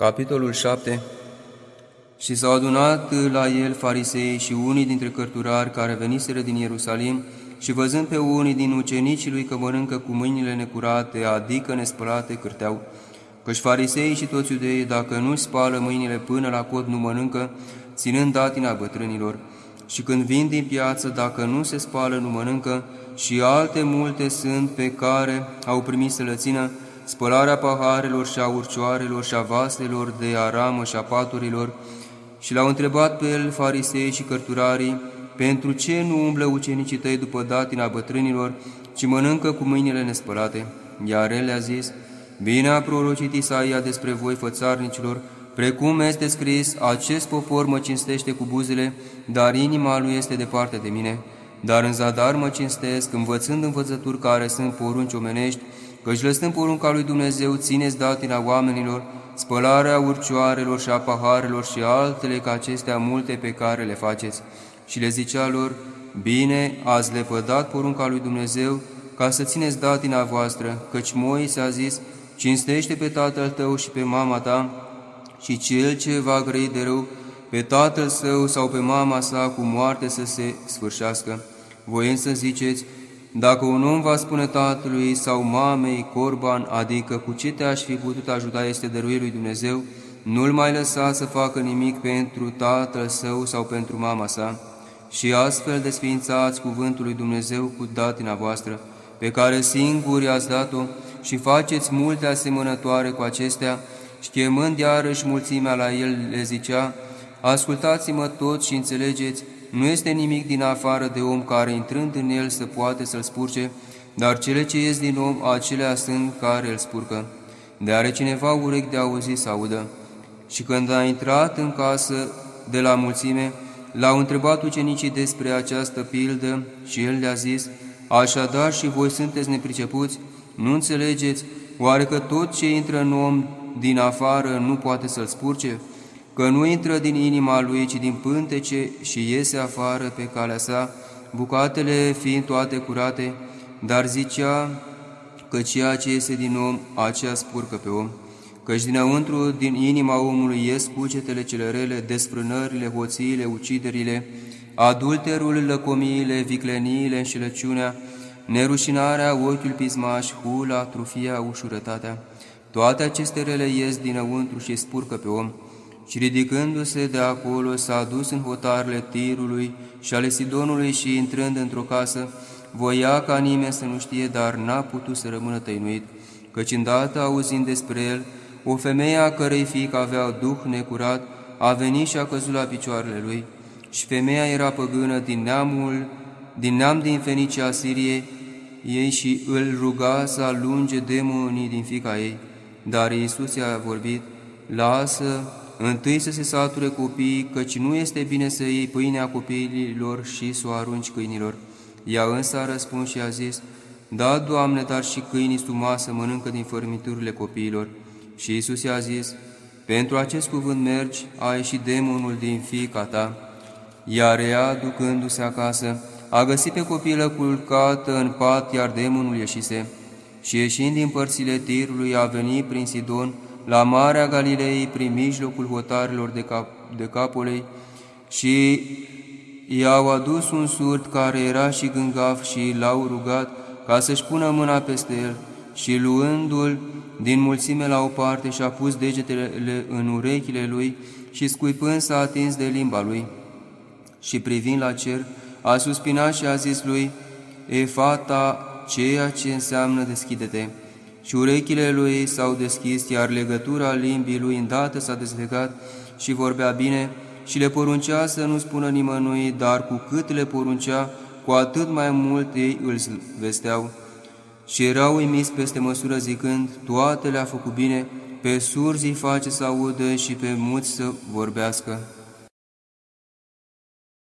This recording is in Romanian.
Capitolul 7 Și s-au adunat la el farisei și unii dintre cărturari care veniseră din Ierusalim și văzând pe unii din ucenicii lui că mănâncă cu mâinile necurate, adică nespălate, cârteau. Căci farisei și toți iudeii, dacă nu-și spală mâinile până la cod, nu mănâncă, ținând datina bătrânilor. Și când vin din piață, dacă nu se spală, nu mănâncă, și alte multe sunt pe care au primit să le țină, spălarea paharelor și a urcioarelor și a vaselor de aramă și a paturilor, și l-au întrebat pe el farisei și cărturarii, pentru ce nu umblă ucenicii tăi după datina bătrânilor, ci mănâncă cu mâinile nespălate? Iar el le-a zis, Bine a prorocit Isaia despre voi, fățarnicilor, precum este scris, acest popor mă cinstește cu buzele, dar inima lui este departe de mine. Dar în zadar mă cinstesc, învățând învățături care sunt porunci omenești, căci lăsând porunca lui Dumnezeu, țineți datina oamenilor, spălarea urcioarelor și a paharelor și altele ca acestea multe pe care le faceți. Și le zicea lor, Bine, ați lepădat porunca lui Dumnezeu, ca să țineți datina voastră, căci Moise a zis, Cinstește pe tatăl tău și pe mama ta, și cel ce va grăi de rău, pe tatăl său sau pe mama sa cu moarte să se sfârșească. Voi însă ziceți, dacă un om va spune tatălui sau mamei corban, adică cu ce te-aș fi putut ajuta este dăruirea lui Dumnezeu, nu-l mai lăsa să facă nimic pentru tatăl său sau pentru mama sa, și astfel desființați cuvântul lui Dumnezeu cu datina voastră, pe care singuri ați dat-o, și faceți multe asemănătoare cu acestea, și chemând iarăși mulțimea la el, le zicea, Ascultați-mă toți și înțelegeți, nu este nimic din afară de om care, intrând în el, să poate să-l spurce, dar cele ce ies din om, acelea sunt care îl spurcă. De are cineva urechi de auzit să audă. Și când a intrat în casă de la mulțime, l-au întrebat ucenicii despre această pildă și el le-a zis, Așadar și voi sunteți nepricepuți, nu înțelegeți, oare că tot ce intră în om din afară nu poate să-l spurce? Că nu intră din inima lui, ci din pântece și iese afară pe calea sa, bucatele fiind toate curate, dar zicea că ceea ce iese din om, aceea spurcă pe om, căci dinăuntru, din inima omului, ies cugetele cele rele, desfrânările, hoțiile, uciderile, adulterul, lăcomiile, vicleniile, înșelăciunea, nerușinarea, ochiul pismaș, hula, trufia, ușurătatea. Toate aceste rele ies dinăuntru și spurcă pe om, și ridicându-se de acolo s-a dus în hotarele Tirului și ale Sidonului și intrând într-o casă, voia ca nimeni să nu știe, dar n-a putut să rămână tăinuit, căci îndată auzind despre el, o femeie a cărei fiic avea duh necurat, a venit și a căzut la picioarele lui, și femeia era păgână din neamul, din neam din Fenicia Siriei, ei și îl ruga să alunge demonii din fica ei. Dar Iisus i-a vorbit, lasă Întâi să se sature copiii, căci nu este bine să iei pâinea copiilor și să o arunci câinilor. Ea însă a răspuns și a zis, Da, Doamne, dar și câinii sub masă mănâncă din fărmiturile copiilor. Și Isus i-a zis, Pentru acest cuvânt mergi, a ieșit demonul din fiica ta. Iar ea, ducându-se acasă, a găsit pe copilă culcată în pat, iar demonul ieșise. Și ieșind din părțile tirului, a venit prin Sidon, la Marea Galilei, prin mijlocul hotarilor de, cap, de Capolei, și i-au adus un surd care era și gângav și l-au rugat ca să-și pună mâna peste el și luându-l din mulțime la o parte și-a pus degetele în urechile lui și scuipând s-a atins de limba lui. Și privind la cer, a suspinat și a zis lui, E fata, ceea ce înseamnă deschide-te și urechile lui s-au deschis, iar legătura limbii lui îndată s-a dezlegat și vorbea bine și le poruncea să nu spună nimănui, dar cu cât le poruncea, cu atât mai mult ei îl vesteau. Și erau uimiți peste măsură zicând, toate le-a făcut bine, pe surzi îi face să audă și pe muți să vorbească.